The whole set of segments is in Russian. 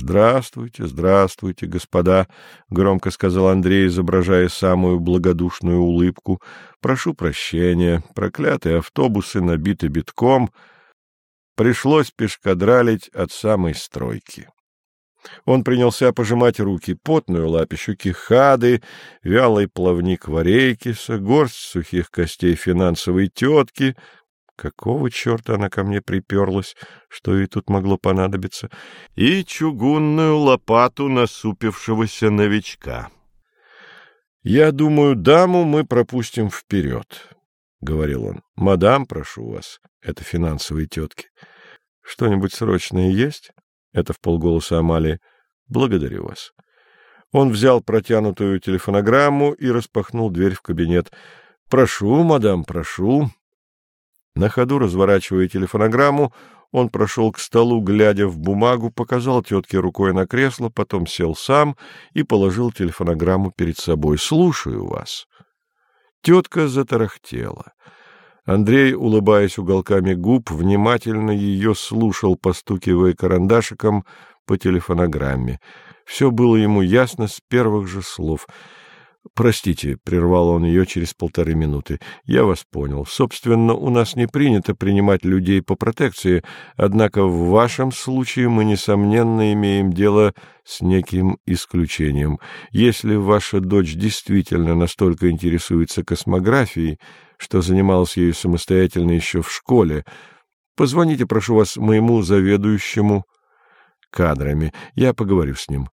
Здравствуйте, здравствуйте, господа, — громко сказал Андрей, изображая самую благодушную улыбку. — Прошу прощения, проклятые автобусы набиты битком. Пришлось пешкадралить от самой стройки. Он принялся пожимать руки, потную лапищу кихады, вялый плавник варейкиса, горсть сухих костей финансовой тетки, Какого черта она ко мне приперлась, что ей тут могло понадобиться? И чугунную лопату насупившегося новичка. — Я думаю, даму мы пропустим вперед, — говорил он. — Мадам, прошу вас, это финансовые тетки. — Что-нибудь срочное есть? — это в полголоса Амалии. — Благодарю вас. Он взял протянутую телефонограмму и распахнул дверь в кабинет. — Прошу, мадам, прошу. На ходу, разворачивая телефонограмму, он прошел к столу, глядя в бумагу, показал тетке рукой на кресло, потом сел сам и положил телефонограмму перед собой. «Слушаю вас». Тетка затарахтела. Андрей, улыбаясь уголками губ, внимательно ее слушал, постукивая карандашиком по телефонограмме. Все было ему ясно с первых же слов —— Простите, — прервал он ее через полторы минуты, — я вас понял. Собственно, у нас не принято принимать людей по протекции, однако в вашем случае мы, несомненно, имеем дело с неким исключением. Если ваша дочь действительно настолько интересуется космографией, что занималась ею самостоятельно еще в школе, позвоните, прошу вас, моему заведующему кадрами, я поговорю с ним.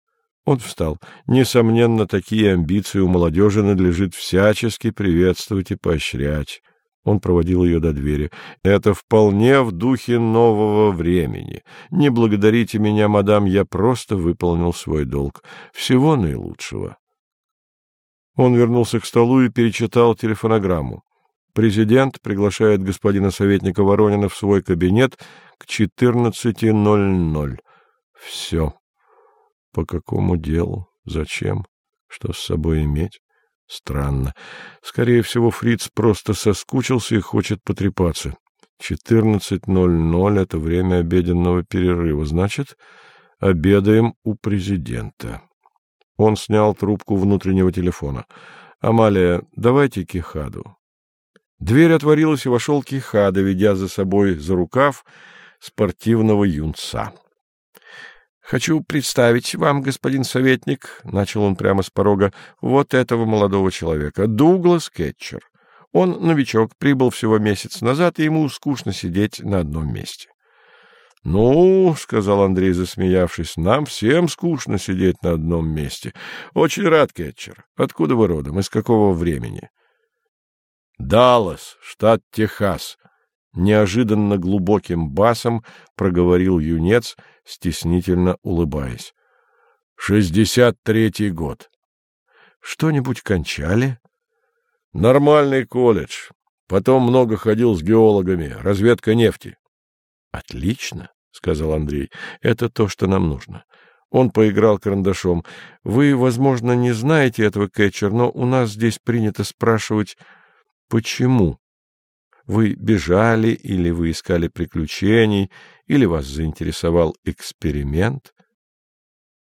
Он встал. Несомненно, такие амбиции у молодежи надлежит всячески приветствовать и поощрять. Он проводил ее до двери. «Это вполне в духе нового времени. Не благодарите меня, мадам, я просто выполнил свой долг. Всего наилучшего». Он вернулся к столу и перечитал телефонограмму. Президент приглашает господина советника Воронина в свой кабинет к 14.00. Все. По какому делу? Зачем? Что с собой иметь? Странно. Скорее всего, Фриц просто соскучился и хочет потрепаться. 14.00 — это время обеденного перерыва. Значит, обедаем у президента. Он снял трубку внутреннего телефона. «Амалия, давайте Кихаду». Дверь отворилась, и вошел Кихада, ведя за собой за рукав спортивного юнца. Хочу представить вам, господин советник, — начал он прямо с порога, — вот этого молодого человека, Дуглас Кетчер. Он новичок, прибыл всего месяц назад, и ему скучно сидеть на одном месте. — Ну, — сказал Андрей, засмеявшись, — нам всем скучно сидеть на одном месте. Очень рад, Кетчер. Откуда вы родом? Из какого времени? — Даллас, штат Техас, неожиданно глубоким басом проговорил юнец, стеснительно улыбаясь. — Шестьдесят третий год. — Что-нибудь кончали? — Нормальный колледж. Потом много ходил с геологами. Разведка нефти. — Отлично, — сказал Андрей. — Это то, что нам нужно. Он поиграл карандашом. — Вы, возможно, не знаете этого, Кэтчер, но у нас здесь принято спрашивать, почему вы бежали или вы искали приключений, или вас заинтересовал эксперимент?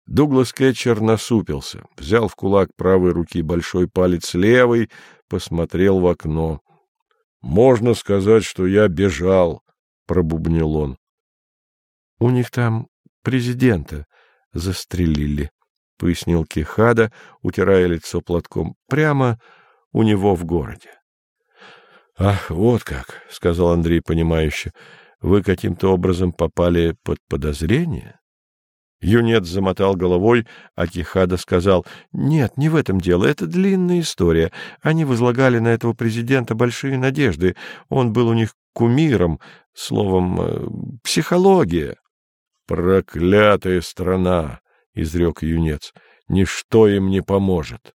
Дуглас Кетчер насупился, взял в кулак правой руки большой палец левой, посмотрел в окно. — Можно сказать, что я бежал, — пробубнил он. — У них там президента застрелили, — пояснил Кихада, утирая лицо платком, — прямо у него в городе. — Ах, вот как, — сказал Андрей понимающе, — вы каким-то образом попали под подозрение? Юнец замотал головой, а Кихада сказал, — Нет, не в этом дело, это длинная история. Они возлагали на этого президента большие надежды. Он был у них кумиром, словом, э, психология. — Проклятая страна! — изрек юнец. — Ничто им не поможет.